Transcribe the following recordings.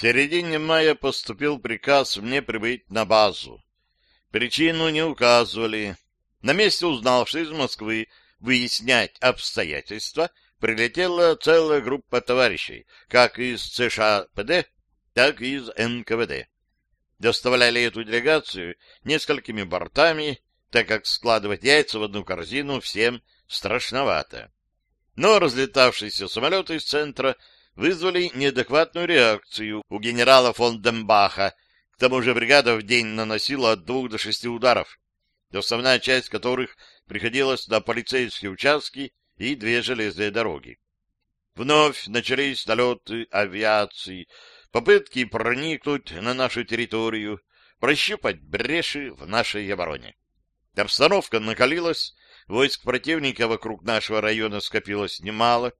Середине мая поступил приказ мне прибыть на базу. Причину не указывали. На месте узнал, что из Москвы выяснять обстоятельства прилетела целая группа товарищей, как из ЦШПД, так и из НКВД. Доставляли эту делегацию несколькими бортами, так как складывать яйца в одну корзину всем страшновато. Но разлетавшиеся самолеты из центра вызвали неадекватную реакцию у генерала фон Дембаха. К тому же бригада в день наносила от двух до шести ударов, основная часть которых приходилась на полицейские участки и две железные дороги. Вновь начались налеты авиации, попытки проникнуть на нашу территорию, прощупать бреши в нашей обороне. Обстановка накалилась, войск противника вокруг нашего района скопилось немало,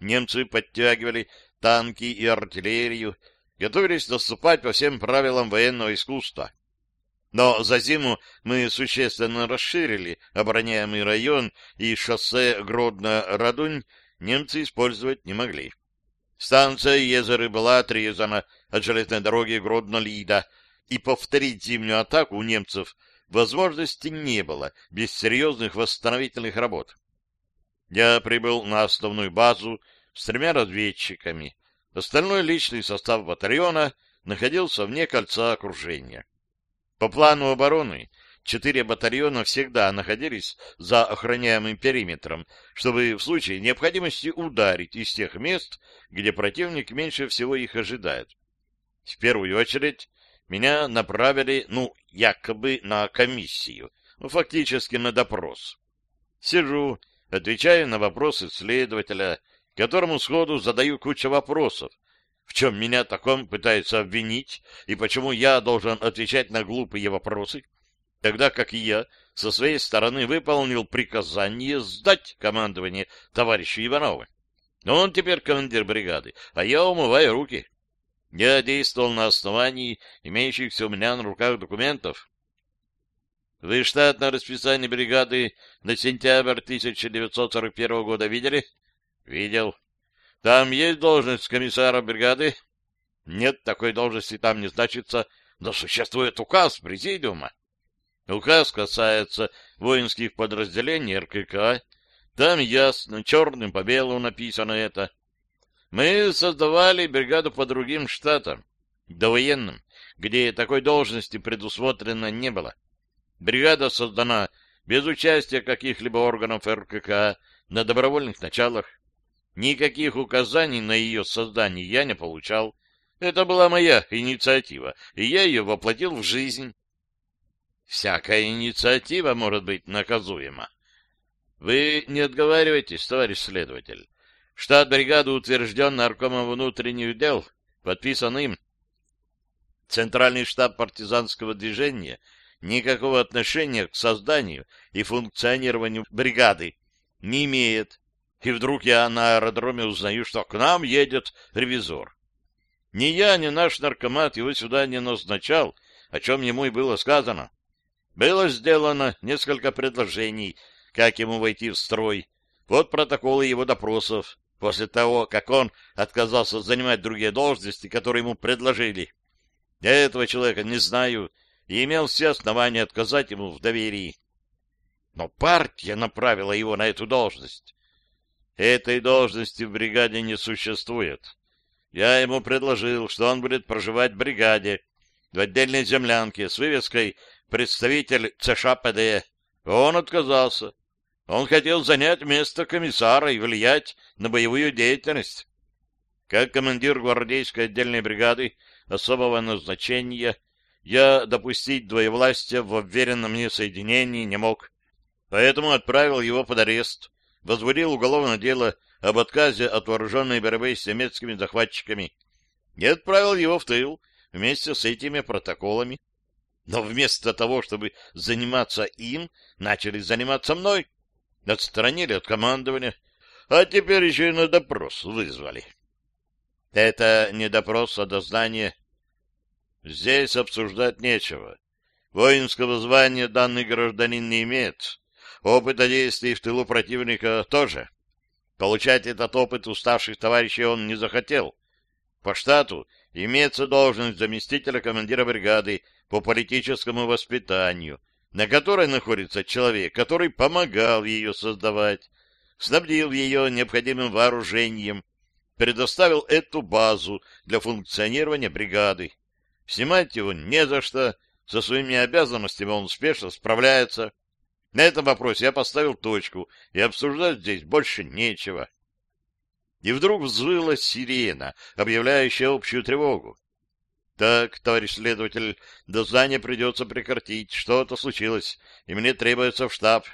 немцы подтягивали танки и артиллерию, готовились наступать по всем правилам военного искусства. Но за зиму мы существенно расширили обороняемый район, и шоссе Гродно-Радунь немцы использовать не могли. Станция Езеры была отрезана от железной дороги Гродно-Лида, и повторить зимнюю атаку у немцев возможности не было без серьезных восстановительных работ. Я прибыл на основную базу с тремя разведчиками. Остальной личный состав батальона находился вне кольца окружения. По плану обороны четыре батальона всегда находились за охраняемым периметром, чтобы в случае необходимости ударить из тех мест, где противник меньше всего их ожидает. В первую очередь меня направили, ну, якобы на комиссию, ну, фактически на допрос. Сижу, отвечаю на вопросы следователя, которому сходу задаю кучу вопросов, в чем меня таком пытаются обвинить, и почему я должен отвечать на глупые вопросы, тогда как и я со своей стороны выполнил приказание сдать командование товарищу Иванову. Он теперь командир бригады, а я умываю руки. Я действовал на основании имеющихся у меня на руках документов. Вы штатное расписание бригады на сентябрь 1941 года видели? Видел. Там есть должность комиссара бригады? Нет, такой должности там не значится, но существует указ президиума. Указ касается воинских подразделений РКК. Там ясно, черным по белому написано это. Мы создавали бригаду по другим штатам, довоенным, где такой должности предусмотрено не было. Бригада создана без участия каких-либо органов РКК на добровольных началах. Никаких указаний на ее создание я не получал. Это была моя инициатива, и я ее воплотил в жизнь. Всякая инициатива может быть наказуема. Вы не отговаривайтесь, товарищ следователь. Штат бригады утвержден наркомом внутренних дел, подписан им. Центральный штаб партизанского движения никакого отношения к созданию и функционированию бригады не имеет и вдруг я на аэродроме узнаю, что к нам едет ревизор. Ни я, ни наш наркомат его сюда не назначал, о чем ему и было сказано. Было сделано несколько предложений, как ему войти в строй. Вот протоколы его допросов после того, как он отказался занимать другие должности, которые ему предложили. Я этого человека не знаю и имел все основания отказать ему в доверии. Но партия направила его на эту должность. Этой должности в бригаде не существует. Я ему предложил, что он будет проживать в бригаде, в отдельной землянке с вывеской «Представитель ЦШПД». Он отказался. Он хотел занять место комиссара и влиять на боевую деятельность. Как командир гвардейской отдельной бригады особого назначения я допустить двоевластия в уверенном мне соединении не мог, поэтому отправил его под арест возбудил уголовное дело об отказе от вооруженной борьбы с немецкими захватчиками и отправил его в тыл вместе с этими протоколами. Но вместо того, чтобы заниматься им, начали заниматься мной. Отстранили от командования, а теперь еще и на допрос вызвали. Это не допрос, а дознание. Здесь обсуждать нечего. Воинского звания данный гражданин не имеет. Опыта действий в тылу противника тоже. Получать этот опыт уставших товарищей он не захотел. По штату имеется должность заместителя командира бригады по политическому воспитанию, на которой находится человек, который помогал ее создавать, снабдил ее необходимым вооружением, предоставил эту базу для функционирования бригады. Снимать его не за что, со своими обязанностями он успешно справляется. На этом вопросе я поставил точку, и обсуждать здесь больше нечего. И вдруг взвыла сирена, объявляющая общую тревогу. Так, товарищ следователь, до здания придется прекратить. Что-то случилось, и мне требуется в штаб.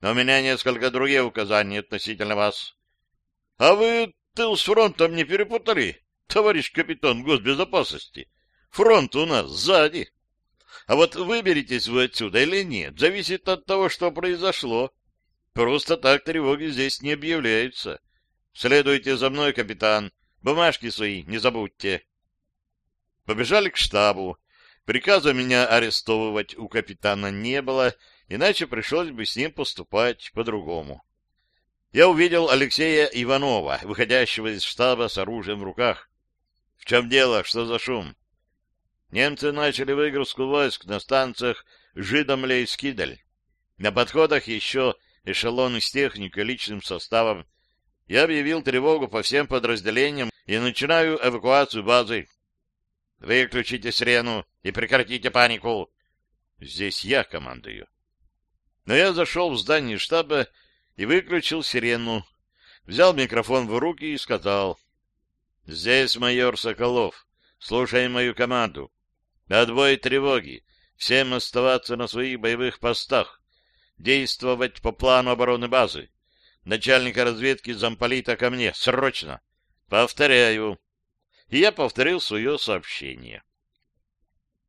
Но у меня несколько другие указания относительно вас. А вы тыл с фронтом не перепутали, товарищ капитан госбезопасности? Фронт у нас сзади. А вот выберетесь вы отсюда или нет, зависит от того, что произошло. Просто так тревоги здесь не объявляются. Следуйте за мной, капитан. Бумажки свои не забудьте. Побежали к штабу. Приказа меня арестовывать у капитана не было, иначе пришлось бы с ним поступать по-другому. Я увидел Алексея Иванова, выходящего из штаба с оружием в руках. — В чем дело? Что за шум? Немцы начали выгрузку войск на станциях Жидомле и Скидель. На подходах еще эшелоны с техникой личным составом. Я объявил тревогу по всем подразделениям и начинаю эвакуацию базы. Выключите сирену и прекратите панику. Здесь я командую. Но я зашел в здание штаба и выключил сирену. Взял микрофон в руки и сказал. Здесь майор Соколов. Слушай мою команду. Отбой тревоги. Всем оставаться на своих боевых постах. Действовать по плану обороны базы. Начальника разведки замполита ко мне. Срочно. Повторяю и я повторил свое сообщение.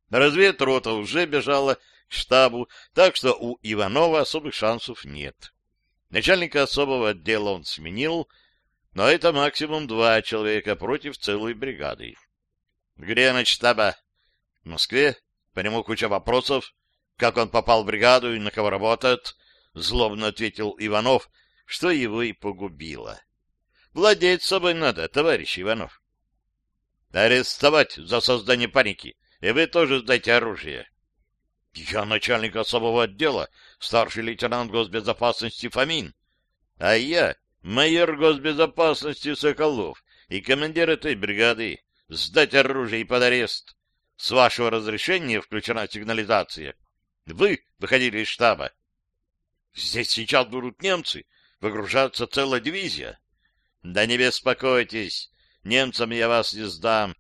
Разведрота уже бежала к штабу, так что у Иванова особых шансов нет. Начальника особого отдела он сменил, но это максимум два человека против целой бригады. Где штаба? В Москве. По нему куча вопросов. Как он попал в бригаду и на кого работает? Злобно ответил Иванов, что его и погубило. Владеть собой надо, товарищ Иванов. Арестовать за создание паники. И вы тоже сдайте оружие. Я начальник особого отдела, старший лейтенант госбезопасности Фомин. А я майор госбезопасности Соколов и командир этой бригады. Сдать оружие и под арест. С вашего разрешения включена сигнализация. Вы выходили из штаба. Здесь сейчас будут немцы. Выгружаться целая дивизия. Да не беспокойтесь. Немцам я вас не сдам.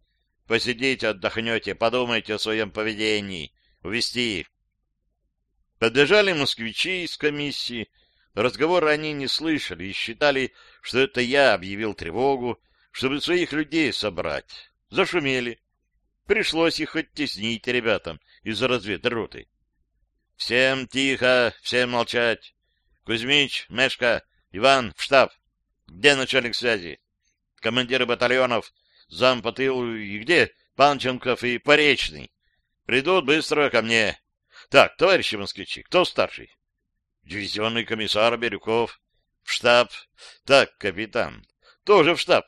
Посидите, отдохнете, подумайте о своем поведении. Увести. Подбежали москвичи из комиссии. Разговора они не слышали и считали, что это я объявил тревогу, чтобы своих людей собрать. Зашумели. Пришлось их оттеснить ребятам из разведроты. Всем тихо, всем молчать. Кузьмич, Мешка, Иван, в штаб. Где начальник связи? командиры батальонов, зам по тылу и где Панченков и Поречный. Придут быстро ко мне. Так, товарищи москвичи, кто старший? Дивизионный комиссар Бирюков. В штаб. Так, капитан. Тоже в штаб.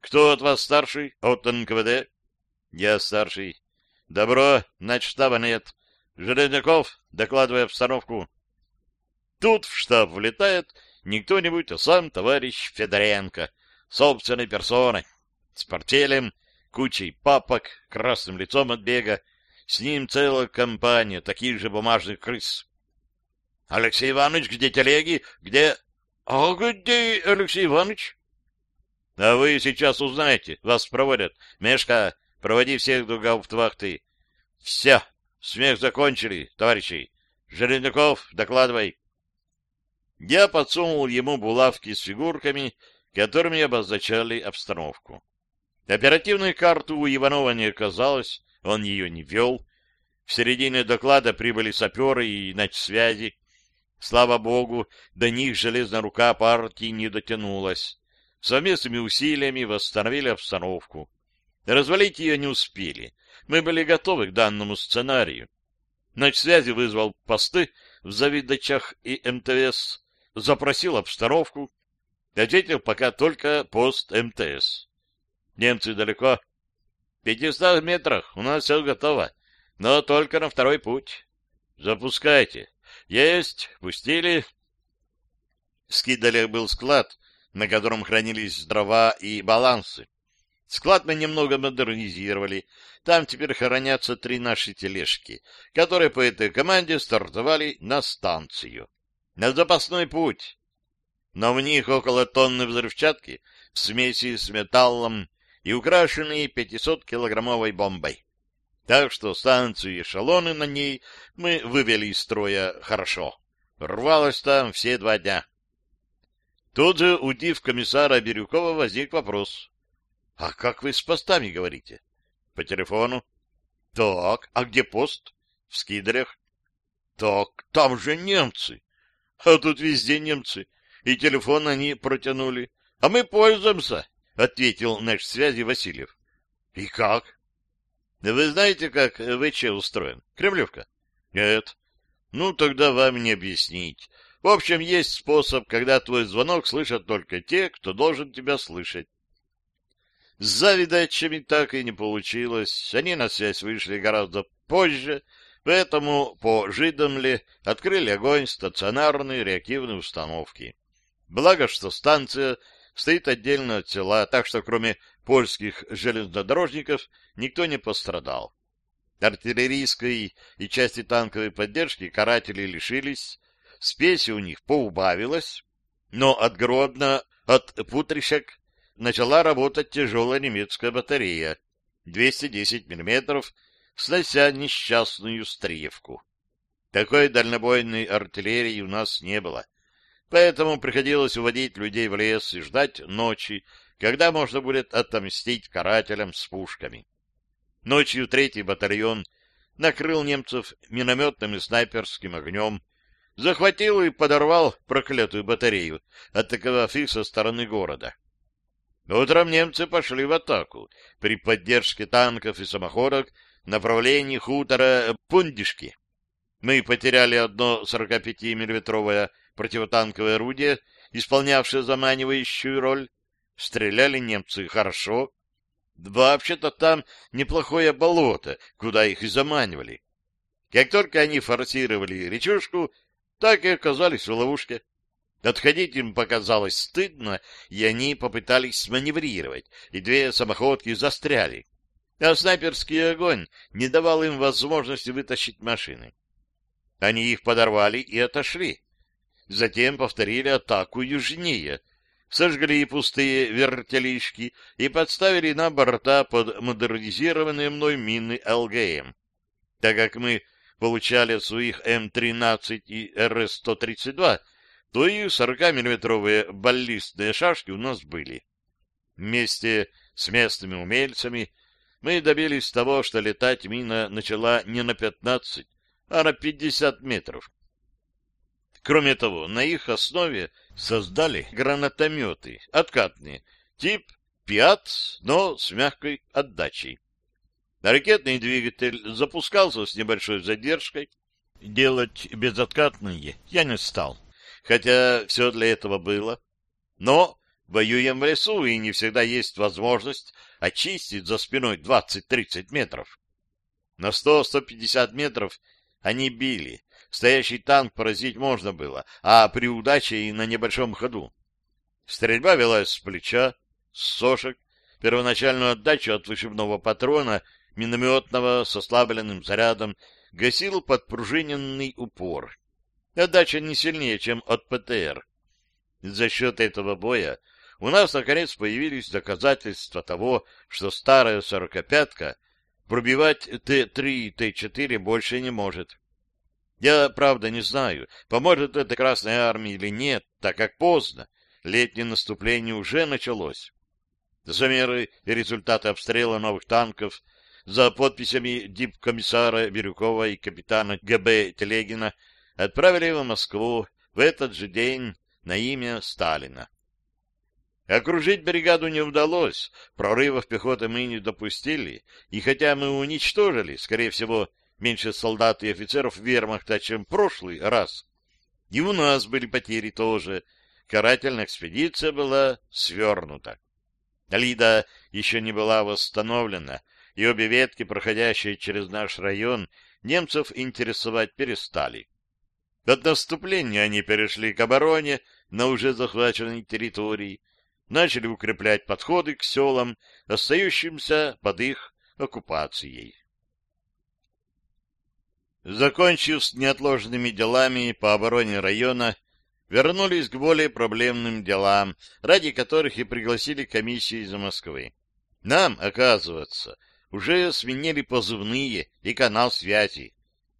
Кто от вас старший? От НКВД? Я старший. Добро, значит, штаба нет. Железняков, докладывай обстановку. Тут в штаб влетает не кто-нибудь, а сам товарищ Федоренко — собственной персоной, с портфелем, кучей папок, красным лицом от бега, с ним целая компания таких же бумажных крыс. — Алексей Иванович, где телеги? Где... — А где Алексей Иванович? — А вы сейчас узнаете, вас проводят. Мешка, проводи всех до гауптвахты. — Все, смех закончили, товарищи. Железняков, докладывай. Я подсунул ему булавки с фигурками которыми обозначали обстановку. Оперативной карты у Иванова не оказалось, он ее не вел. В середине доклада прибыли саперы и связи. Слава богу, до них железная рука партии не дотянулась. Совместными усилиями восстановили обстановку. Развалить ее не успели. Мы были готовы к данному сценарию. связи вызвал посты в Завидачах и МТС, запросил обстановку, Ответил пока только пост МТС. Немцы далеко? В пятистах метрах. У нас все готово. Но только на второй путь. Запускайте. Есть. Пустили. Скидали был склад, на котором хранились дрова и балансы. Склад мы немного модернизировали. Там теперь хранятся три наши тележки, которые по этой команде стартовали на станцию. На запасной путь. Но в них около тонны взрывчатки в смеси с металлом и украшенные 500-килограммовой бомбой. Так что станцию и эшелоны на ней мы вывели из строя хорошо. Рвалось там все два дня. Тут же у див комиссара Бирюкова возник вопрос. — А как вы с постами говорите? — По телефону. — Так, а где пост? — В Скидарях. — Так, там же немцы. А тут везде немцы. И телефон они протянули. А мы пользуемся, — ответил наш связи Васильев. — И как? — Вы знаете, как ВЧ устроен? Кремлевка? — Нет. — Ну, тогда вам не объяснить. В общем, есть способ, когда твой звонок слышат только те, кто должен тебя слышать. С завидачами так и не получилось. Они на связь вышли гораздо позже, поэтому по Жидомле открыли огонь стационарной реактивной установки. Благо, что станция стоит отдельно от села, так что кроме польских железнодорожников никто не пострадал. Артиллерийской и части танковой поддержки каратели лишились, спеси у них поубавилось, но от Гродно, от Путришек начала работать тяжелая немецкая батарея 210 мм, снося несчастную Стриевку. Такой дальнобойной артиллерии у нас не было, поэтому приходилось уводить людей в лес и ждать ночи, когда можно будет отомстить карателям с пушками. Ночью третий батальон накрыл немцев минометным и снайперским огнем, захватил и подорвал проклятую батарею, атаковав их со стороны города. Утром немцы пошли в атаку при поддержке танков и самоходок в направлении хутора Пундишки. Мы потеряли одно 45-миллиметровое противотанковое орудие, исполнявшее заманивающую роль. Стреляли немцы хорошо. Вообще-то там неплохое болото, куда их и заманивали. Как только они форсировали речушку, так и оказались в ловушке. Отходить им показалось стыдно, и они попытались сманеврировать, и две самоходки застряли. А снайперский огонь не давал им возможности вытащить машины. Они их подорвали и отошли. Затем повторили атаку южнее, сожгли пустые вертелишки и подставили на борта под модернизированные мной мины ЛГМ. Так как мы получали от своих М-13 и РС-132 то и 40-миллиметровые баллистные шашки у нас были. Вместе с местными умельцами мы добились того, что летать мина начала не на 15, а на 50 метров. Кроме того, на их основе создали гранатометы, откатные, тип «Пиат», но с мягкой отдачей. Ракетный двигатель запускался с небольшой задержкой. Делать безоткатные я не стал хотя все для этого было. Но воюем в лесу, и не всегда есть возможность очистить за спиной 20-30 метров. На 100-150 метров они били. Стоящий танк поразить можно было, а при удаче и на небольшом ходу. Стрельба велась с плеча, с сошек, первоначальную отдачу от вышибного патрона, минометного с ослабленным зарядом, гасил подпружиненный упор. Отдача не сильнее, чем от ПТР. За счет этого боя у нас, наконец, появились доказательства того, что старая сорокопятка пробивать Т-3 и Т-4 больше не может. Я, правда, не знаю, поможет это Красной Армии или нет, так как поздно, летнее наступление уже началось. Замеры и результаты обстрела новых танков за подписями дипкомиссара Бирюкова и капитана ГБ Телегина отправили в Москву в этот же день на имя Сталина. Окружить бригаду не удалось, прорывов пехоты мы не допустили, и хотя мы уничтожили, скорее всего, меньше солдат и офицеров вермахта, чем в прошлый раз, и у нас были потери тоже, карательная экспедиция была свернута. Лида еще не была восстановлена, и обе ветки, проходящие через наш район, немцев интересовать перестали. От наступления они перешли к обороне на уже захваченной территории, начали укреплять подходы к селам, остающимся под их оккупацией. Закончив с неотложными делами по обороне района, вернулись к более проблемным делам, ради которых и пригласили комиссию из Москвы. Нам, оказывается, уже сменили позывные и канал связи.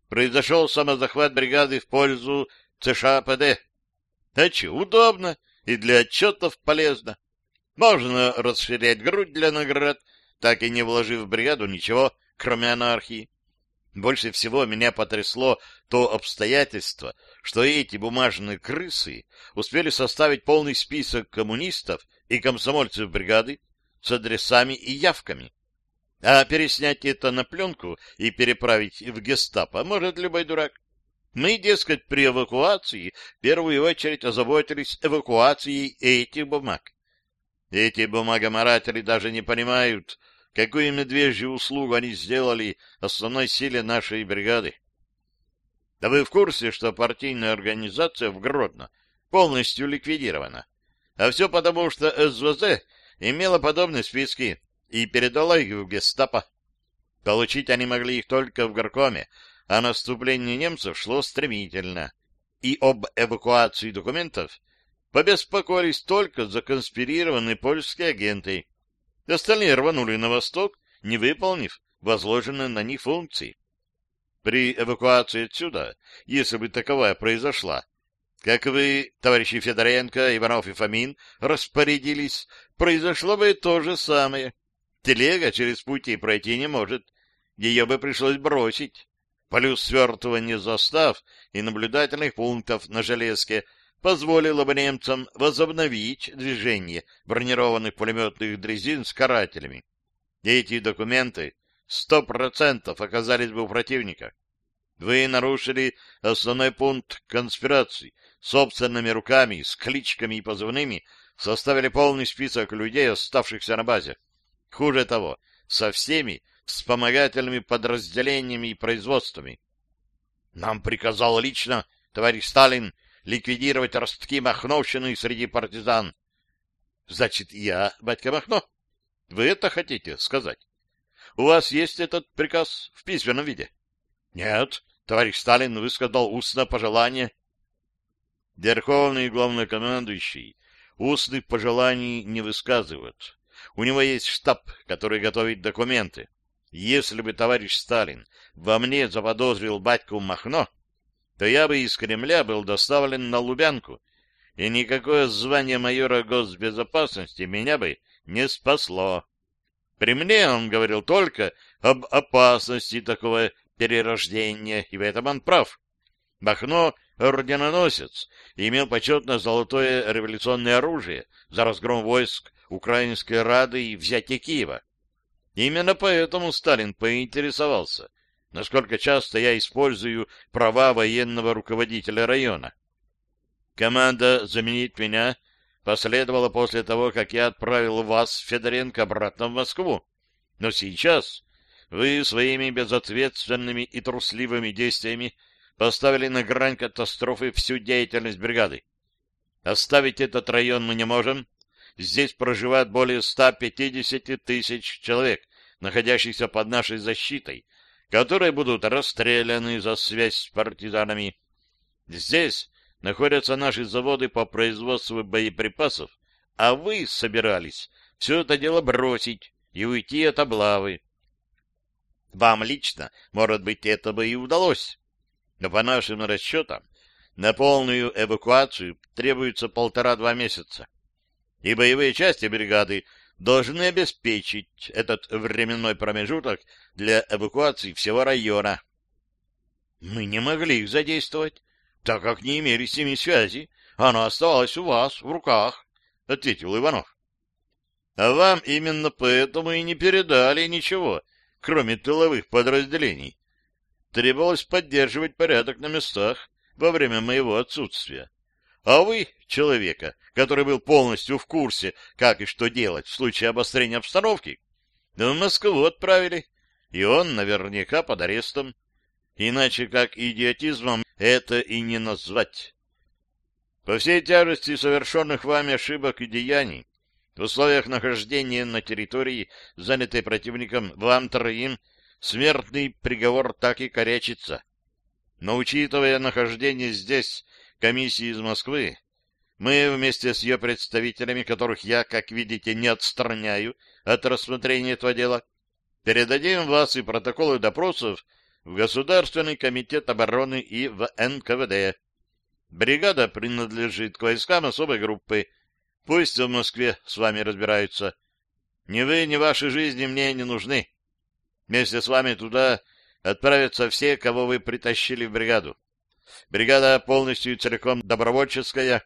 Произошел самозахват бригады в пользу ЦШПД. А че, удобно и для отчетов полезно. Можно расширять грудь для наград, так и не вложив в бригаду ничего, кроме анархии. Больше всего меня потрясло то обстоятельство, что эти бумажные крысы успели составить полный список коммунистов и комсомольцев бригады с адресами и явками. А переснять это на пленку и переправить в гестапо может любой дурак. Мы, дескать, при эвакуации в первую очередь озаботились эвакуацией этих бумаг. Эти бумагоморатели даже не понимают, какую медвежью услугу они сделали основной силе нашей бригады. Да вы в курсе, что партийная организация в Гродно полностью ликвидирована? А все потому, что СВЗ имела подобные списки и передала их в гестапо. Получить они могли их только в горкоме, а наступление немцев шло стремительно. И об эвакуации документов побеспокоились только законспирированные польские агенты, Остальные рванули на восток, не выполнив возложенные на них функции. При эвакуации отсюда, если бы таковая произошла, как вы, товарищи Федоренко, Иванов и Фомин, распорядились, произошло бы то же самое. Телега через пути пройти не может. Ее бы пришлось бросить. Плюс свертывание застав и наблюдательных пунктов на железке позволило бы немцам возобновить движение бронированных пулеметных дрезин с карателями. Эти документы сто процентов оказались бы у противника. Вы нарушили основной пункт конспирации, собственными руками, с кличками и позывными составили полный список людей, оставшихся на базе. Хуже того, со всеми вспомогательными подразделениями и производствами. Нам приказал лично товарищ Сталин ликвидировать ростки Махновщины среди партизан. Значит, я, батька Махно? Вы это хотите сказать? У вас есть этот приказ в письменном виде? Нет, товарищ Сталин высказал устное пожелание. Верховный главнокомандующий устных пожеланий не высказывает. У него есть штаб, который готовит документы. Если бы товарищ Сталин во мне заподозрил батьку Махно, то я бы из Кремля был доставлен на Лубянку, и никакое звание майора госбезопасности меня бы не спасло. При мне он говорил только об опасности такого перерождения, и в этом он прав. Бахно — орденоносец, имел почетное золотое революционное оружие за разгром войск Украинской Рады и взятие Киева. Именно поэтому Сталин поинтересовался, насколько часто я использую права военного руководителя района. Команда заменить меня последовала после того, как я отправил вас, Федоренко, обратно в Москву. Но сейчас вы своими безответственными и трусливыми действиями поставили на грань катастрофы всю деятельность бригады. Оставить этот район мы не можем. Здесь проживает более 150 тысяч человек, находящихся под нашей защитой, которые будут расстреляны за связь с партизанами. Здесь находятся наши заводы по производству боеприпасов, а вы собирались все это дело бросить и уйти от облавы. Вам лично, может быть, это бы и удалось, но по нашим расчетам на полную эвакуацию требуется полтора-два месяца, и боевые части бригады должны обеспечить этот временной промежуток для эвакуации всего района. Мы не могли их задействовать, так как не имели с ними связи. Она оставалась у вас, в руках, — ответил Иванов. А вам именно поэтому и не передали ничего, кроме тыловых подразделений. Требовалось поддерживать порядок на местах во время моего отсутствия. А вы, человека, который был полностью в курсе, как и что делать в случае обострения обстановки, в Москву отправили, и он наверняка под арестом. Иначе как идиотизмом это и не назвать. По всей тяжести совершенных вами ошибок и деяний, в условиях нахождения на территории, занятой противником, вам троим, смертный приговор так и корячится. Но учитывая нахождение здесь комиссии из Москвы, мы вместе с ее представителями, которых я, как видите, не отстраняю от рассмотрения этого дела, передадим вас и протоколы допросов в Государственный комитет обороны и в НКВД. Бригада принадлежит к войскам особой группы. Пусть в Москве с вами разбираются. Ни вы, ни ваши жизни мне не нужны. Вместе с вами туда отправятся все, кого вы притащили в бригаду. Бригада полностью и целиком добровольческая,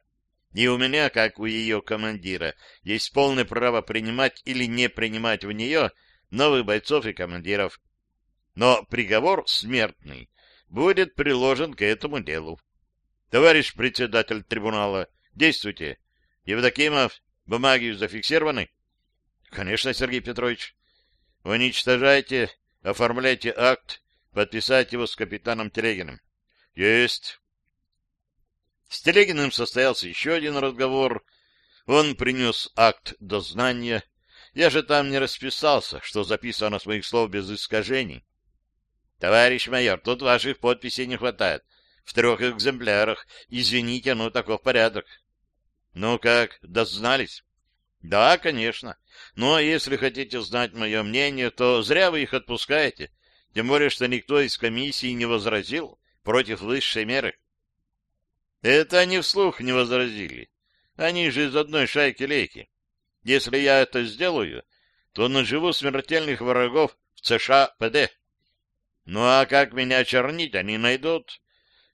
и у меня, как у ее командира, есть полное право принимать или не принимать в нее новых бойцов и командиров. Но приговор смертный будет приложен к этому делу. Товарищ председатель трибунала, действуйте. Евдокимов, бумаги зафиксированы? Конечно, Сергей Петрович. Уничтожайте, оформляйте акт, подписать его с капитаном Телегиным. Есть. С Телегиным состоялся еще один разговор. Он принес акт дознания. Я же там не расписался, что записано с моих слов без искажений. Товарищ майор, тут ваших подписей не хватает. В трех экземплярах. Извините, но таков порядок. Ну как, дознались? Да, конечно. Но если хотите знать мое мнение, то зря вы их отпускаете. Тем более, что никто из комиссии не возразил против высшей меры. Это они вслух не возразили. Они же из одной шайки-лейки. Если я это сделаю, то наживу смертельных врагов в США ПД. Ну а как меня чернить они найдут?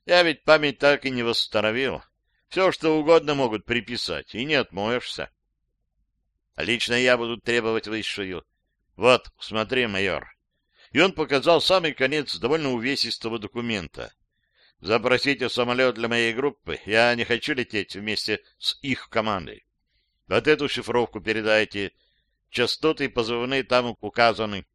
Я ведь память так и не восстановил. Все, что угодно могут приписать, и не отмоешься. Лично я буду требовать высшую. Вот, смотри, майор. И он показал самый конец довольно увесистого документа. Запросите самолет для моей группы. Я не хочу лететь вместе с их командой. Вот эту шифровку передайте. Частоты позывные там указаны.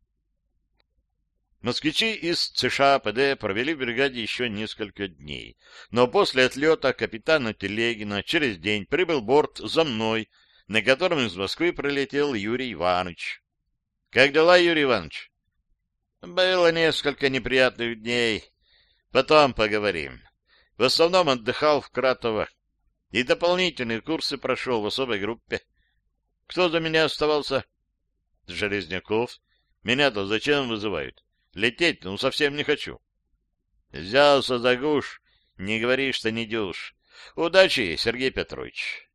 Москвичи из США ПД провели в бригаде еще несколько дней. Но после отлета капитана Телегина через день прибыл борт за мной, на котором из Москвы прилетел Юрий Иванович. — Как дела, Юрий Иванович? — Было несколько неприятных дней. Потом поговорим. В основном отдыхал в Кратово и дополнительные курсы прошел в особой группе. Кто за меня оставался? Железняков. Меня-то зачем вызывают? Лететь, ну, совсем не хочу. Взялся за гуш, не говори, что не дюш. Удачи, Сергей Петрович.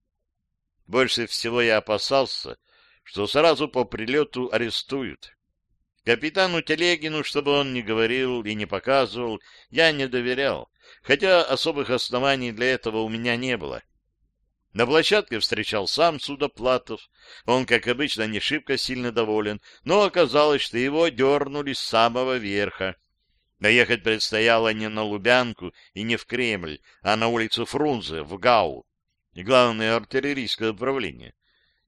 Больше всего я опасался, что сразу по прилету арестуют. Капитану Телегину, чтобы он не говорил и не показывал, я не доверял, хотя особых оснований для этого у меня не было. На площадке встречал сам Судоплатов. Он, как обычно, не шибко сильно доволен, но оказалось, что его дернули с самого верха. Доехать предстояло не на Лубянку и не в Кремль, а на улицу Фрунзе, в Гау, главное артиллерийское управление.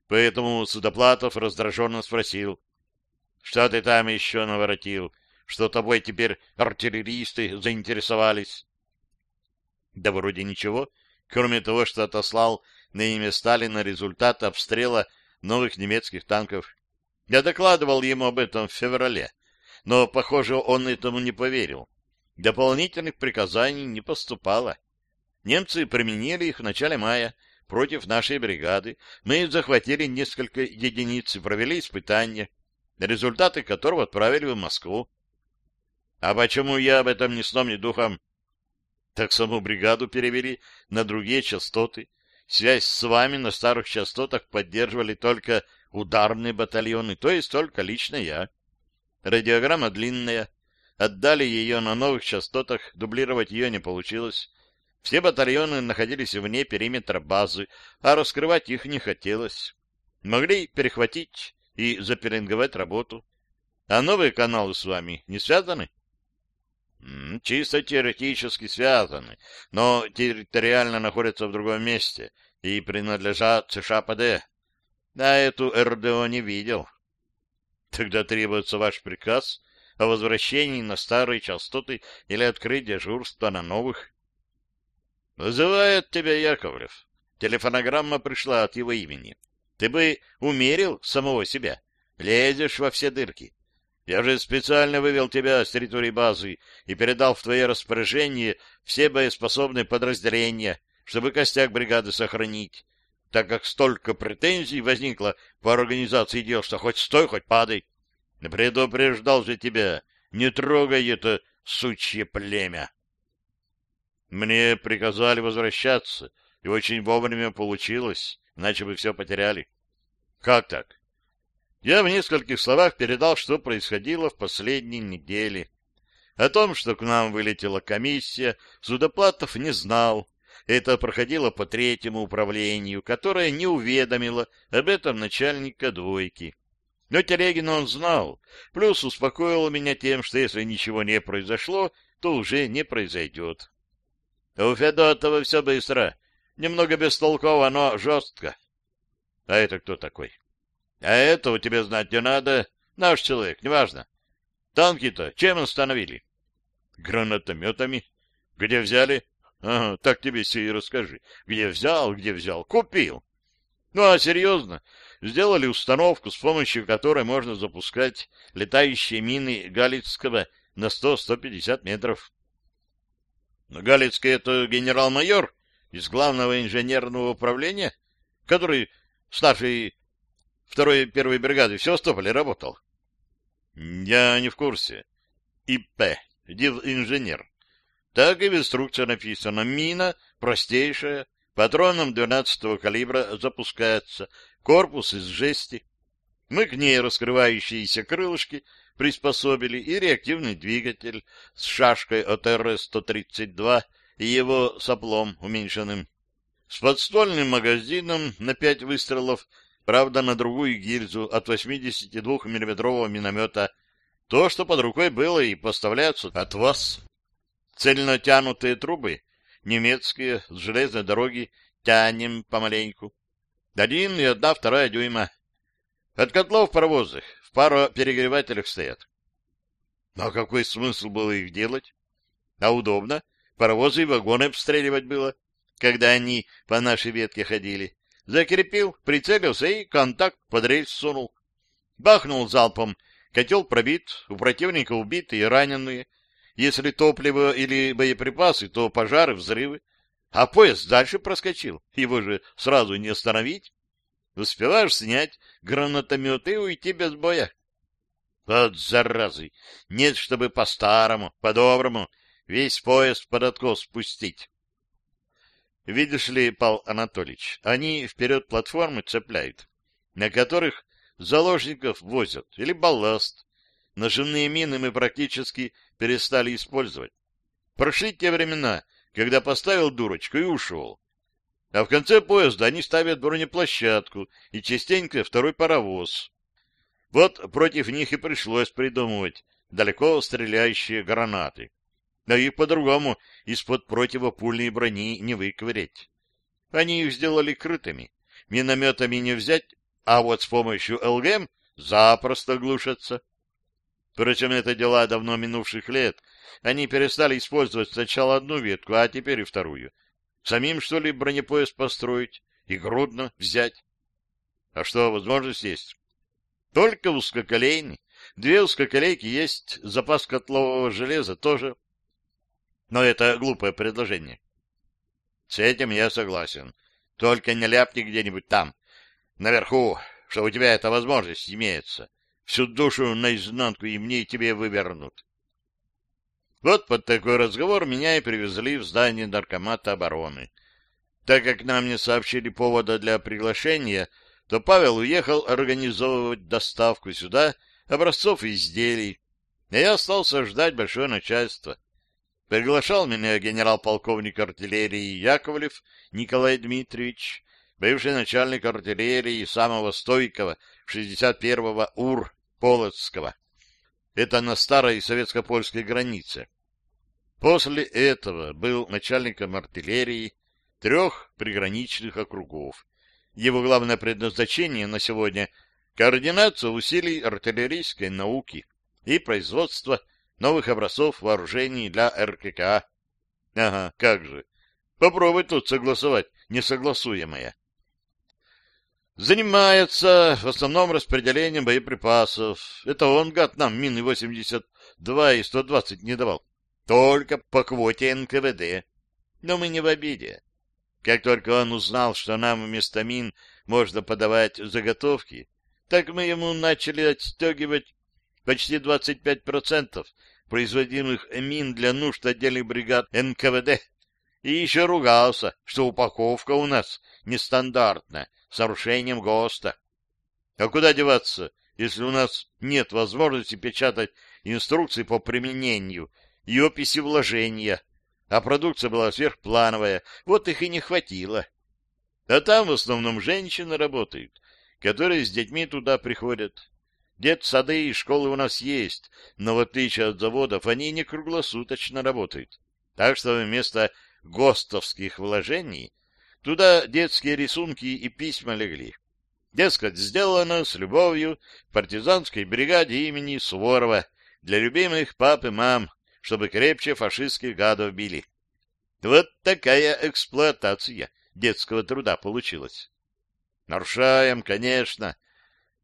Поэтому Судоплатов раздраженно спросил, что ты там еще наворотил, что тобой теперь артиллеристы заинтересовались? Да вроде ничего, кроме того, что отослал на имя Сталина результат обстрела новых немецких танков. Я докладывал ему об этом в феврале, но, похоже, он этому не поверил. Дополнительных приказаний не поступало. Немцы применили их в начале мая против нашей бригады. Мы захватили несколько единиц и провели испытания, результаты которого отправили в Москву. А почему я об этом ни сном, ни духом? Так саму бригаду перевели на другие частоты, Связь с вами на старых частотах поддерживали только ударные батальоны, то есть только лично я. Радиограмма длинная. Отдали ее на новых частотах, дублировать ее не получилось. Все батальоны находились вне периметра базы, а раскрывать их не хотелось. Могли перехватить и запеленговать работу. А новые каналы с вами не связаны? Чисто теоретически связаны, но территориально находятся в другом месте и принадлежат ЦШПД. А эту РДО не видел. Тогда требуется ваш приказ о возвращении на старые частоты или открыть дежурство на новых. Вызывает тебя Яковлев. Телефонограмма пришла от его имени. Ты бы умерил самого себя. Лезешь во все дырки. Я же специально вывел тебя с территории базы и передал в твое распоряжение все боеспособные подразделения, чтобы костяк бригады сохранить, так как столько претензий возникло по организации дел, что хоть стой, хоть падай. Предупреждал же тебя, не трогай это сучье племя. Мне приказали возвращаться, и очень вовремя получилось, иначе бы все потеряли. Как так? Я в нескольких словах передал, что происходило в последние недели. О том, что к нам вылетела комиссия, Судоплатов не знал. Это проходило по третьему управлению, которое не уведомило об этом начальника двойки. Но Терегина он знал, плюс успокоил меня тем, что если ничего не произошло, то уже не произойдет. У Федотова все быстро, немного бестолково, но жестко. А это кто такой? А этого тебе знать не надо. Наш человек, неважно. Танки-то чем остановили? Гранатометами. Где взяли? Так тебе все и расскажи. Где взял, где взял? Купил. Ну, а серьезно, сделали установку, с помощью которой можно запускать летающие мины Галицкого на 100-150 метров. Но Галицкий — это генерал-майор из главного инженерного управления, который с нашей второй первой бригады в Севастополе работал? Я не в курсе. ИП, инженер. Так и в инструкции написано. Мина простейшая, патроном 12-го калибра запускается, корпус из жести. Мы к ней раскрывающиеся крылышки приспособили и реактивный двигатель с шашкой от РС-132 и его соплом уменьшенным. С подствольным магазином на пять выстрелов правда, на другую гильзу от 82 миллиметрового миномета, то, что под рукой было и поставляется от вас. Цельно тянутые трубы, немецкие, с железной дороги, тянем помаленьку. Один и одна вторая дюйма. От котлов паровозных в пару перегревателях стоят. А какой смысл было их делать? А удобно. Паровозы и вагоны обстреливать было, когда они по нашей ветке ходили. Закрепил, прицелился и контакт под рельс сунул. Бахнул залпом. Котел пробит, у противника убитые и раненые. Если топливо или боеприпасы, то пожары, взрывы. А поезд дальше проскочил. Его же сразу не остановить. Успеваешь снять гранатомет и уйти без боя. Вот заразы! Нет, чтобы по-старому, по-доброму весь поезд под откос спустить. Видишь ли, Пал Анатольевич, они вперед платформы цепляют, на которых заложников возят, или балласт. Нажимные мины мы практически перестали использовать. Прошли те времена, когда поставил дурочку и ушел. А в конце поезда они ставят бронеплощадку и частенько второй паровоз. Вот против них и пришлось придумывать далеко стреляющие гранаты но их по-другому из-под противопульной брони не выковырять. Они их сделали крытыми, минометами не взять, а вот с помощью ЛГМ запросто глушатся. Впрочем, это дела давно минувших лет. Они перестали использовать сначала одну ветку, а теперь и вторую. Самим, что ли, бронепоезд построить и грудно взять? А что, возможность есть? Только узкоколейный. Две узкоколейки есть, запас котлового железа тоже. Но это глупое предложение. С этим я согласен. Только не ляпни где-нибудь там, наверху, что у тебя эта возможность имеется. Всю душу наизнанку и мне, и тебе вывернут. Вот под такой разговор меня и привезли в здание наркомата обороны. Так как нам не сообщили повода для приглашения, то Павел уехал организовывать доставку сюда образцов изделий, а я остался ждать большое начальство. Приглашал меня генерал-полковник артиллерии Яковлев Николай Дмитриевич, бывший начальник артиллерии самого стойкого 61-го УР Полоцкого. Это на старой советско-польской границе. После этого был начальником артиллерии трех приграничных округов. Его главное предназначение на сегодня — координация усилий артиллерийской науки и производство новых образцов вооружений для РКК. Ага, как же. Попробуй тут согласовать несогласуемое. Занимается в основном распределением боеприпасов. Это он, гад, нам мины 82 и 120 не давал. Только по квоте НКВД. Но мы не в обиде. Как только он узнал, что нам вместо мин можно подавать заготовки, так мы ему начали отстегивать почти 25% производимых мин для нужд отдельных бригад НКВД. И еще ругался, что упаковка у нас нестандартная, с нарушением ГОСТа. А куда деваться, если у нас нет возможности печатать инструкции по применению и описи вложения, а продукция была сверхплановая, вот их и не хватило. А там в основном женщины работают, которые с детьми туда приходят. Детсады и школы у нас есть, но в отличие от заводов они не круглосуточно работают. Так что вместо ГОСТовских вложений туда детские рисунки и письма легли. Дескать, сделано с любовью в партизанской бригаде имени Суворова для любимых пап и мам, чтобы крепче фашистских гадов били. Вот такая эксплуатация детского труда получилась. Нарушаем, конечно,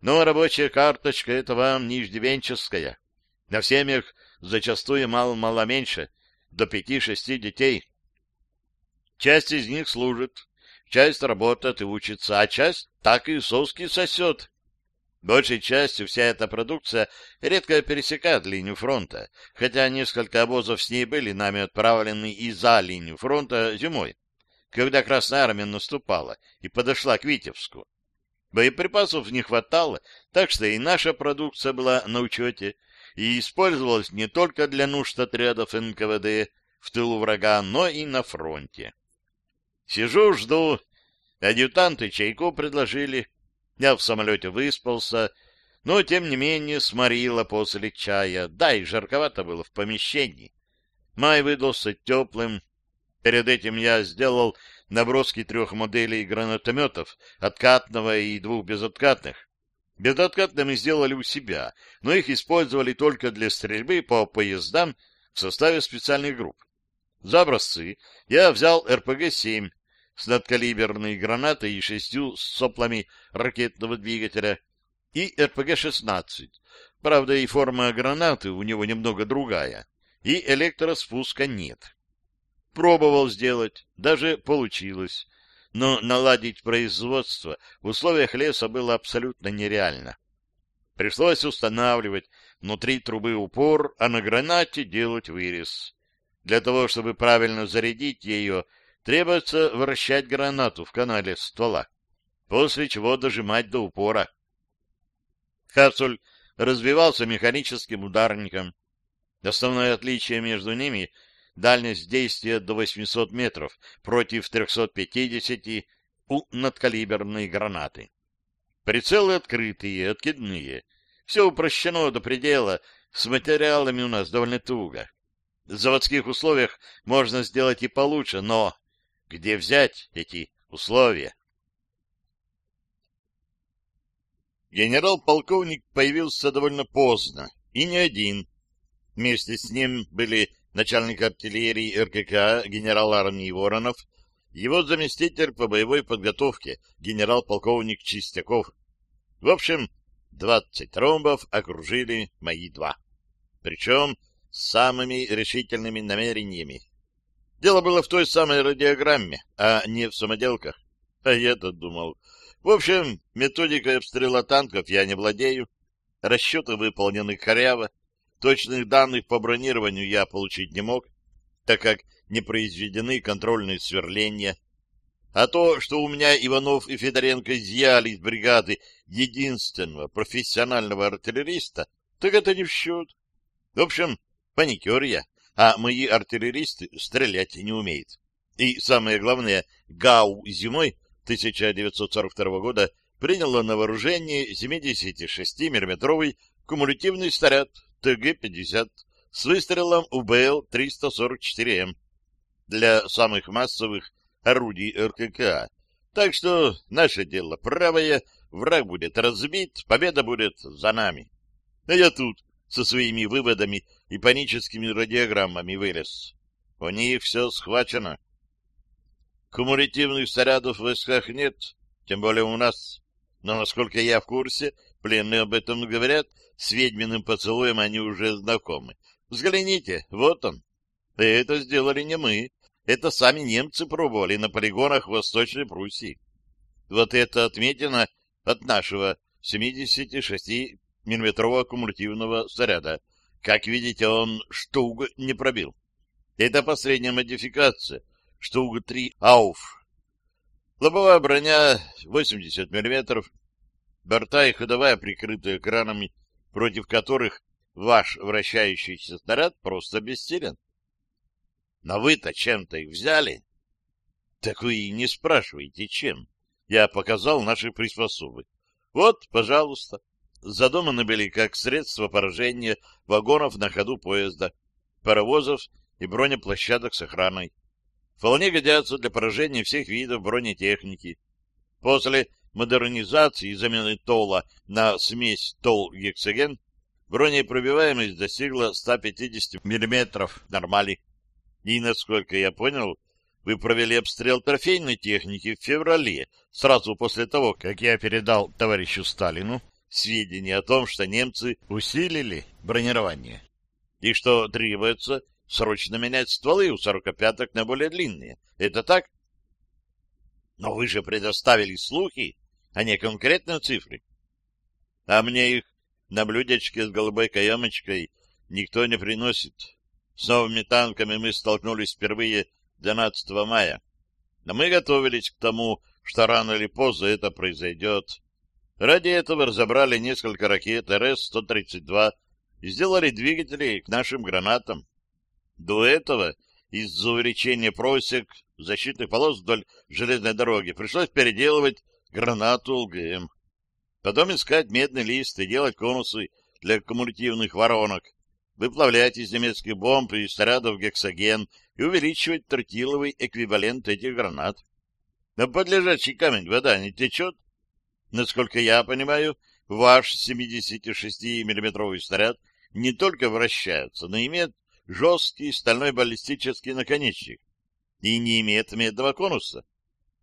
но рабочая карточка — это вам не иждивенческая. На семьях зачастую мало-мало меньше, до пяти-шести детей. Часть из них служит, часть работает и учится, а часть так и соски сосет. Большей частью вся эта продукция редко пересекает линию фронта, хотя несколько обозов с ней были нами отправлены и за линию фронта зимой, когда Красная Армия наступала и подошла к Витебску. Боеприпасов не хватало, так что и наша продукция была на учете и использовалась не только для нужд отрядов НКВД в тылу врага, но и на фронте. Сижу, жду. Адъютанты чайку предложили. Я в самолете выспался, но, тем не менее, сморила после чая. Да, и жарковато было в помещении. Май выдался теплым. Перед этим я сделал наброски трех моделей гранатометов, откатного и двух безоткатных. Безоткатные мы сделали у себя, но их использовали только для стрельбы по поездам в составе специальных групп. За образцы я взял РПГ-7 с надкалиберной гранатой и шестью соплами ракетного двигателя и РПГ-16. Правда, и форма гранаты у него немного другая, и электроспуска нет. Пробовал сделать, даже получилось, но наладить производство в условиях леса было абсолютно нереально. Пришлось устанавливать внутри трубы упор, а на гранате делать вырез. Для того, чтобы правильно зарядить ее, требуется вращать гранату в канале ствола, после чего дожимать до упора. Капсуль развивался механическим ударником. Основное отличие между ними — дальность действия до 800 метров против 350 у надкалиберной гранаты. Прицелы открытые, откидные. Все упрощено до предела, с материалами у нас довольно туго. В заводских условиях можно сделать и получше, но где взять эти условия? Генерал-полковник появился довольно поздно, и не один. Вместе с ним были начальник артиллерии РКК генерал армии Воронов, его заместитель по боевой подготовке генерал-полковник Чистяков. В общем, двадцать ромбов окружили мои два. Причем с самыми решительными намерениями. Дело было в той самой радиограмме, а не в самоделках. А я-то думал. В общем, методикой обстрела танков я не владею. Расчеты выполнены коряво, Точных данных по бронированию я получить не мог, так как не произведены контрольные сверления. А то, что у меня Иванов и Федоренко изъяли из бригады единственного профессионального артиллериста, так это не в счет. В общем, паникер я, а мои артиллеристы стрелять не умеют. И самое главное, ГАУ зимой 1942 года приняло на вооружение 76 миллиметровый кумулятивный снаряд ТГ-50 с выстрелом УБЛ-344М для самых массовых орудий РКК. Так что наше дело правое, враг будет разбит, победа будет за нами. А я тут со своими выводами и паническими радиограммами вылез. У них все схвачено. Кумулятивных снарядов в войсках нет, тем более у нас. Но, насколько я в курсе, пленные об этом говорят, с ведьминым поцелуем они уже знакомы. Взгляните, вот он. И это сделали не мы. Это сами немцы пробовали на полигонах Восточной Пруссии. Вот это отметина от нашего 76-миллиметрового кумулятивного снаряда. Как видите, он штук не пробил. Это последняя модификация, штук-3 АУФ. Лобовая броня 80 мм, борта и ходовая прикрыты экранами, против которых ваш вращающийся снаряд просто бессилен. Но вы-то чем-то их взяли. Так вы и не спрашивайте, чем. Я показал наши приспособы. Вот, пожалуйста. Задуманы были как средство поражения вагонов на ходу поезда, паровозов и бронеплощадок с охраной вполне годятся для поражения всех видов бронетехники. После модернизации и замены ТОЛа на смесь ТОЛ-гексоген бронепробиваемость достигла 150 мм нормали. И, насколько я понял, вы провели обстрел трофейной техники в феврале, сразу после того, как я передал товарищу Сталину сведения о том, что немцы усилили бронирование, и что требуется срочно менять стволы у сорокопяток на более длинные. Это так? Но вы же предоставили слухи, а не конкретные цифры. А мне их на блюдечке с голубой каемочкой никто не приносит. С новыми танками мы столкнулись впервые 12 мая. Но мы готовились к тому, что рано или поздно это произойдет. Ради этого разобрали несколько ракет РС-132 и сделали двигатели к нашим гранатам. До этого из-за увеличения просек защитных полос вдоль железной дороги пришлось переделывать гранату ЛГМ. Потом искать медный лист и делать конусы для кумулятивных воронок, выплавлять из немецких бомб и снарядов гексоген и увеличивать тротиловый эквивалент этих гранат. Но под лежачий камень вода не течет. Насколько я понимаю, ваш 76-миллиметровый снаряд не только вращается, но имеет жесткий стальной баллистический наконечник и не имеет медного конуса.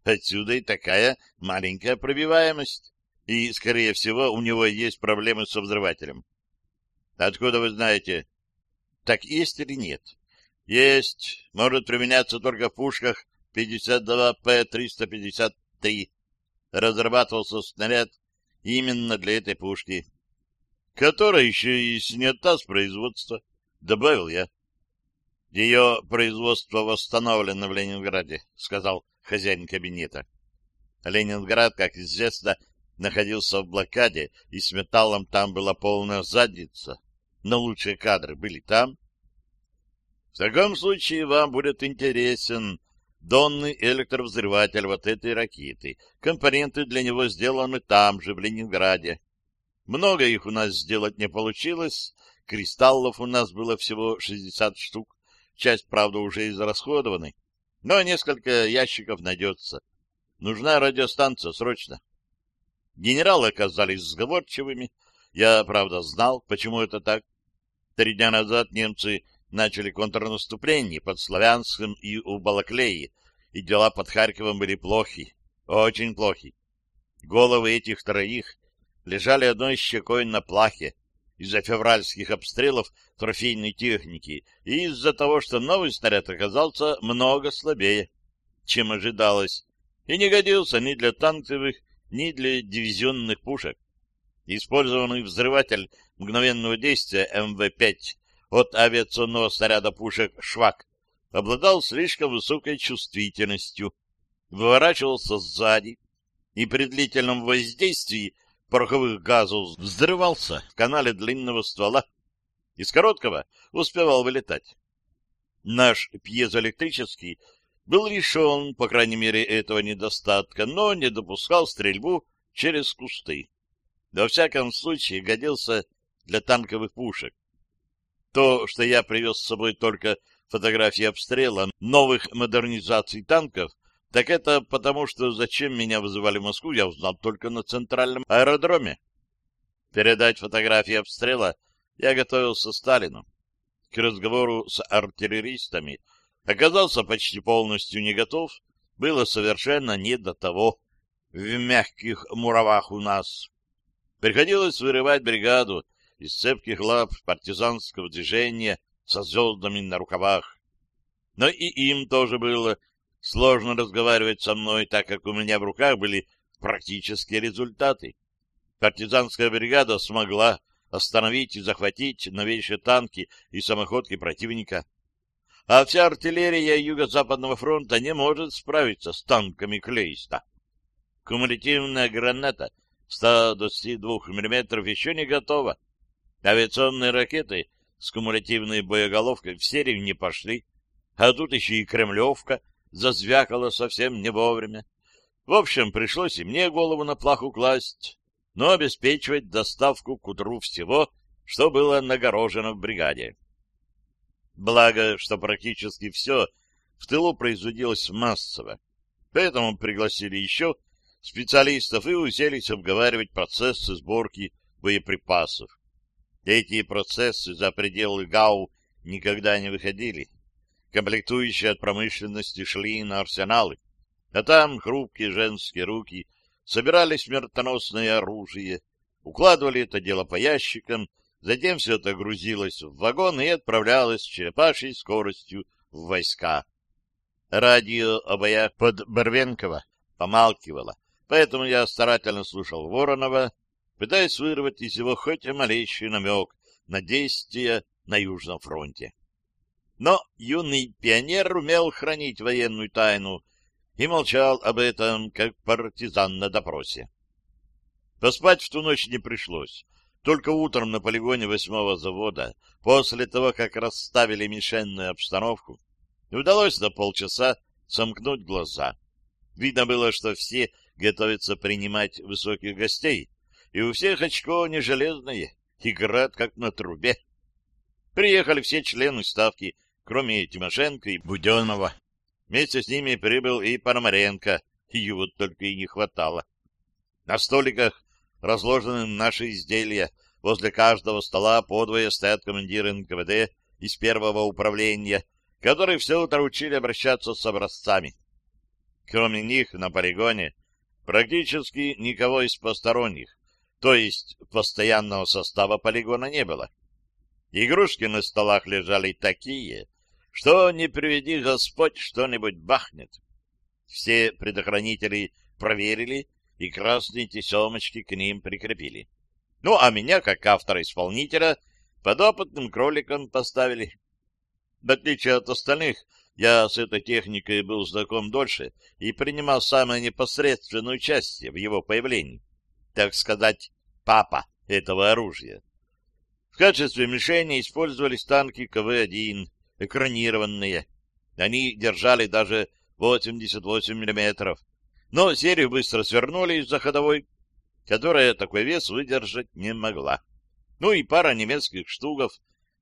Отсюда и такая маленькая пробиваемость. И, скорее всего, у него есть проблемы со взрывателем. Откуда вы знаете? Так есть или нет? Есть. Может применяться только в пушках 52П-353. Разрабатывался снаряд именно для этой пушки, которая еще и снята с производства. — добавил я. — Ее производство восстановлено в Ленинграде, — сказал хозяин кабинета. Ленинград, как известно, находился в блокаде, и с металлом там была полная задница. Но лучшие кадры были там. В таком случае вам будет интересен донный электровзрыватель вот этой ракеты. Компоненты для него сделаны там же, в Ленинграде. Много их у нас сделать не получилось, Кристаллов у нас было всего 60 штук, часть, правда, уже израсходованы, но несколько ящиков найдется. Нужна радиостанция срочно. Генералы оказались сговорчивыми. Я, правда, знал, почему это так. Три дня назад немцы начали контрнаступление под Славянском и у Балаклеи, и дела под Харьковом были плохи, очень плохи. Головы этих троих лежали одной щекой на плахе, из-за февральских обстрелов трофейной техники и из-за того, что новый снаряд оказался много слабее, чем ожидалось, и не годился ни для танковых, ни для дивизионных пушек. Использованный взрыватель мгновенного действия МВ-5 от авиационного снаряда пушек «Швак» обладал слишком высокой чувствительностью, выворачивался сзади и при длительном воздействии пороховых газов взрывался в канале длинного ствола. Из короткого успевал вылетать. Наш пьезоэлектрический был решен, по крайней мере, этого недостатка, но не допускал стрельбу через кусты. Во всяком случае, годился для танковых пушек. То, что я привез с собой только фотографии обстрела новых модернизаций танков, так это потому, что зачем меня вызывали в Москву, я узнал только на центральном аэродроме. Передать фотографии обстрела я готовился Сталину. К разговору с артиллеристами оказался почти полностью не готов, было совершенно не до того в мягких муравах у нас. Приходилось вырывать бригаду из цепких лап партизанского движения со звездами на рукавах. Но и им тоже было сложно разговаривать со мной, так как у меня в руках были практические результаты. Партизанская бригада смогла остановить и захватить новейшие танки и самоходки противника. А вся артиллерия Юго-Западного фронта не может справиться с танками Клейста. Кумулятивная граната 122 мм еще не готова. Авиационные ракеты с кумулятивной боеголовкой в серию не пошли, а тут еще и Кремлевка зазвякала совсем не вовремя. В общем, пришлось и мне голову на плаху класть, но обеспечивать доставку к утру всего, что было нагорожено в бригаде. Благо, что практически все в тылу производилось массово, поэтому пригласили еще специалистов и уселись обговаривать процессы сборки боеприпасов. Эти процессы за пределы ГАУ никогда не выходили. Комплектующие от промышленности шли на арсеналы, а там хрупкие женские руки собирали смертоносное оружие, укладывали это дело по ящикам, затем все это грузилось в вагон и отправлялось с черепашьей скоростью в войска. Радио о боях под Барвенково помалкивало, поэтому я старательно слушал Воронова, пытаясь вырвать из его хоть малейший намек на действия на Южном фронте. Но юный пионер умел хранить военную тайну и молчал об этом, как партизан на допросе. Поспать в ту ночь не пришлось. Только утром на полигоне восьмого завода, после того, как расставили мишенную обстановку, удалось на полчаса сомкнуть глаза. Видно было, что все готовятся принимать высоких гостей, и у всех очко не железное, играют как на трубе. Приехали все члены ставки, кроме Тимошенко и Буденова. Вместе с ними прибыл и Пономаренко, его только и не хватало. На столиках разложены наши изделия, возле каждого стола подвое стоят командиры НКВД из первого управления, которые все утро учили обращаться с образцами. Кроме них на полигоне практически никого из посторонних, то есть постоянного состава полигона не было. Игрушки на столах лежали такие, что не приведи Господь что-нибудь бахнет. Все предохранители проверили и красные тесемочки к ним прикрепили. Ну, а меня, как автора-исполнителя, под опытным кроликом поставили. В отличие от остальных, я с этой техникой был знаком дольше и принимал самое непосредственное участие в его появлении. Так сказать, папа этого оружия. В качестве мишени использовались танки КВ-1, экранированные. Они держали даже 88 мм. Но серию быстро свернули из-за ходовой, которая такой вес выдержать не могла. Ну и пара немецких штугов,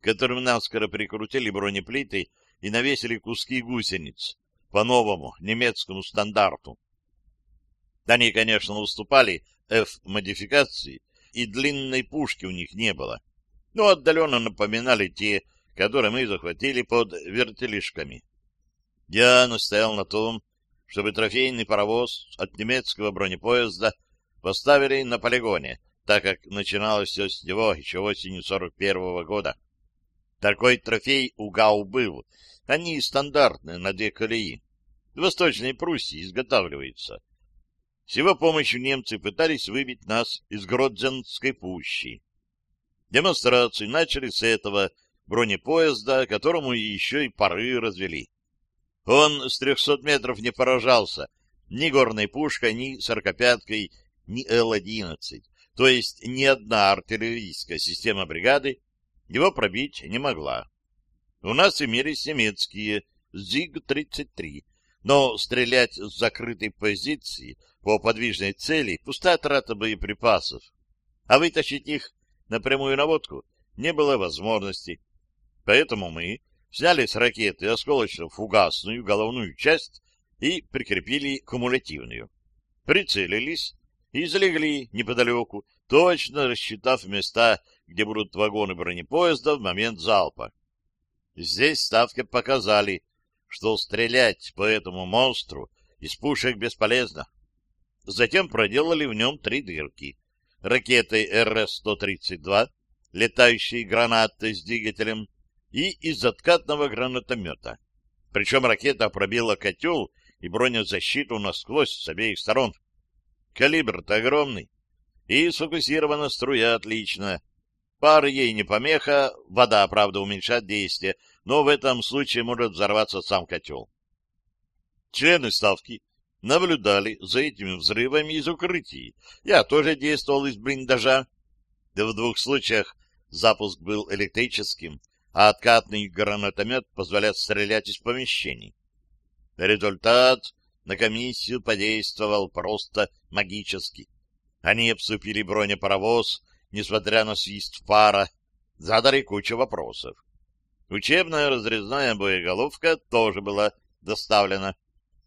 которым наскоро прикрутили бронеплиты и навесили куски гусениц по новому немецкому стандарту. Они, конечно, уступали F-модификации, и длинной пушки у них не было, но отдаленно напоминали те, который мы захватили под вертелишками. Я настоял на том, чтобы трофейный паровоз от немецкого бронепоезда поставили на полигоне, так как начиналось все с него еще осенью 41 -го года. Такой трофей у ГАУ был. Они стандартные на две колеи. В Восточной Пруссии изготавливаются. С его помощью немцы пытались выбить нас из Гродзенской пущи. Демонстрации начали с этого бронепоезда, которому еще и пары развели. Он с трехсот метров не поражался ни горной пушкой, ни сорокопяткой, ни Л-11, то есть ни одна артиллерийская система бригады его пробить не могла. У нас имелись немецкие ЗИГ-33, но стрелять с закрытой позиции по подвижной цели — пустая трата боеприпасов, а вытащить их на прямую наводку не было возможности. Поэтому мы сняли с ракеты осколочно-фугасную головную часть и прикрепили кумулятивную. Прицелились и залегли неподалеку, точно рассчитав места, где будут вагоны бронепоезда в момент залпа. Здесь ставки показали, что стрелять по этому монстру из пушек бесполезно. Затем проделали в нем три дырки. Ракетой РС-132, летающей гранатой с двигателем, и из откатного гранатомета. Причем ракета пробила котел и бронезащиту насквозь с обеих сторон. Калибр-то огромный. И сфокусирована струя отлично. Пар ей не помеха, вода, правда, уменьшает действие, но в этом случае может взорваться сам котел. Члены ставки наблюдали за этими взрывами из укрытий. Я тоже действовал из блиндажа. Да в двух случаях запуск был электрическим, а откатный гранатомет позволяет стрелять из помещений. Результат на комиссию подействовал просто магически. Они обступили бронепаровоз, несмотря на свист пара, задали кучу вопросов. Учебная разрезная боеголовка тоже была доставлена.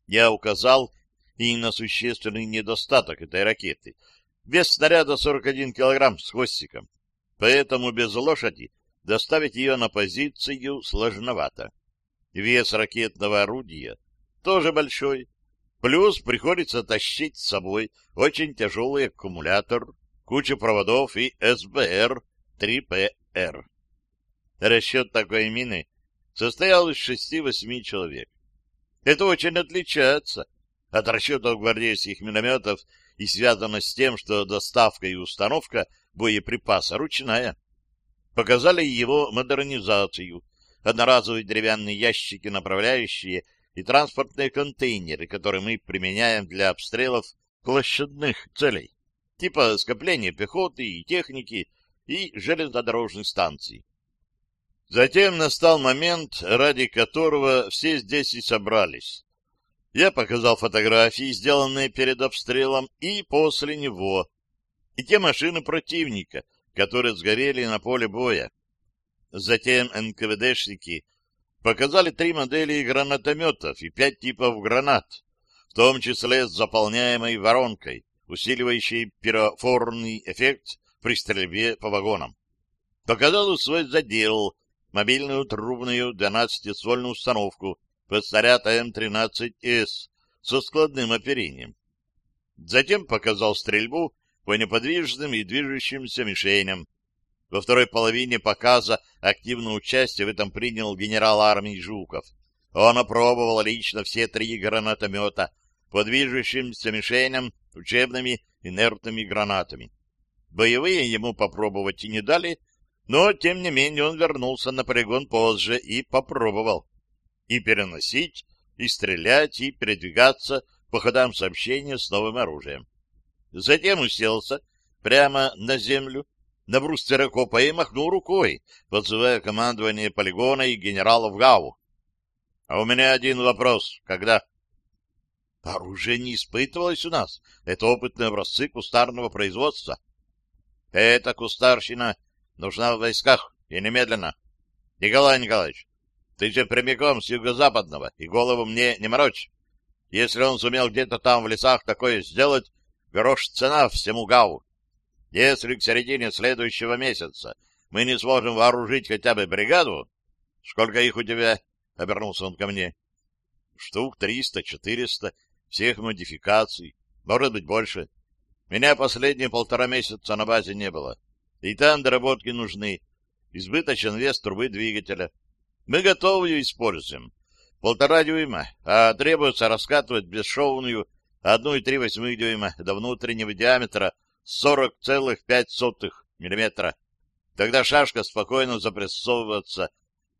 Я указал и на существенный недостаток этой ракеты. Вес снаряда 41 килограмм с хвостиком, поэтому без лошади доставить ее на позицию сложновато. Вес ракетного орудия тоже большой, плюс приходится тащить с собой очень тяжелый аккумулятор, кучу проводов и СБР-3ПР. Расчет такой мины состоял из шести-восьми человек. Это очень отличается от расчетов гвардейских минометов и связано с тем, что доставка и установка боеприпаса ручная. Показали его модернизацию, одноразовые деревянные ящики, направляющие и транспортные контейнеры, которые мы применяем для обстрелов площадных целей, типа скопления пехоты и техники и железнодорожных станций. Затем настал момент, ради которого все здесь и собрались. Я показал фотографии, сделанные перед обстрелом и после него, и те машины противника, которые сгорели на поле боя. Затем НКВДшники показали три модели гранатометов и пять типов гранат, в том числе с заполняемой воронкой, усиливающей пирофорный эффект при стрельбе по вагонам. Показал свой задел мобильную трубную 12-ствольную установку под снаряд М-13С со складным оперением. Затем показал стрельбу по неподвижным и движущимся мишеням. Во второй половине показа активное участие в этом принял генерал армии Жуков. Он опробовал лично все три гранатомета по движущимся мишеням учебными инертными гранатами. Боевые ему попробовать и не дали, но, тем не менее, он вернулся на полигон позже и попробовал. И переносить, и стрелять, и передвигаться по ходам сообщения с новым оружием. Затем уселся прямо на землю, на бруствер окопа и махнул рукой, подзывая командование полигона и генералов ГАУ. — А у меня один вопрос. Когда? — Оружие не испытывалось у нас. Это опытные образцы кустарного производства. — Это кустарщина нужна в войсках, и немедленно. Николай Николаевич, ты же прямиком с юго-западного, и голову мне не морочь. Если он сумел где-то там в лесах такое сделать, грош цена всему ГАУ. Если к середине следующего месяца мы не сможем вооружить хотя бы бригаду... Сколько их у тебя? — обернулся он ко мне. Штук триста-четыреста, всех модификаций, может быть, больше. Меня последние полтора месяца на базе не было. И там доработки нужны. Избыточен вес трубы двигателя. Мы готовы ее используем. Полтора дюйма, а требуется раскатывать бесшовную одну и три восьмых дюйма до внутреннего диаметра 40,5 миллиметра. Тогда шашка спокойно запрессовывается,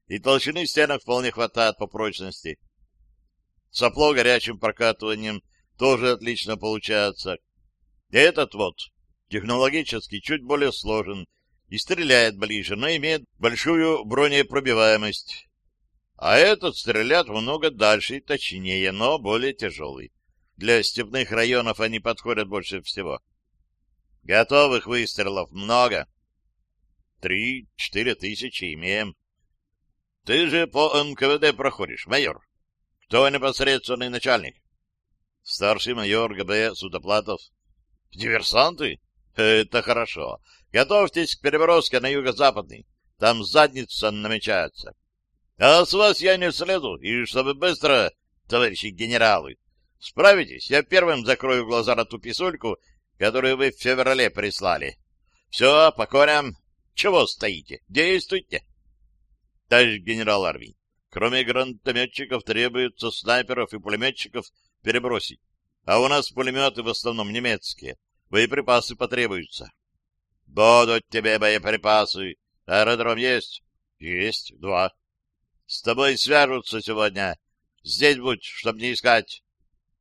и толщины стенок вполне хватает по прочности. Сопло горячим прокатыванием тоже отлично получается. И этот вот технологически чуть более сложен и стреляет ближе, но имеет большую бронепробиваемость. А этот стреляет много дальше и точнее, но более тяжелый. Для степных районов они подходят больше всего. Готовых выстрелов много. Три-четыре тысячи имеем. Ты же по НКВД проходишь, майор. Кто непосредственный начальник? Старший майор ГБ Судоплатов. Диверсанты? Это хорошо. Готовьтесь к переброске на юго-западный. Там задница намечается. А с вас я не слезу, и чтобы быстро, товарищи генералы. Справитесь, я первым закрою глаза на ту писульку, которую вы в феврале прислали. Все, по. Чего стоите? Действуйте. Товарищ генерал армии, кроме гранатометчиков требуется снайперов и пулеметчиков перебросить. А у нас пулеметы в основном немецкие. Боеприпасы потребуются. Будут тебе боеприпасы. Аэродром есть? Есть, два. С тобой свяжутся сегодня. Здесь будь, чтоб не искать.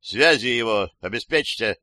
Связи его обеспечьте.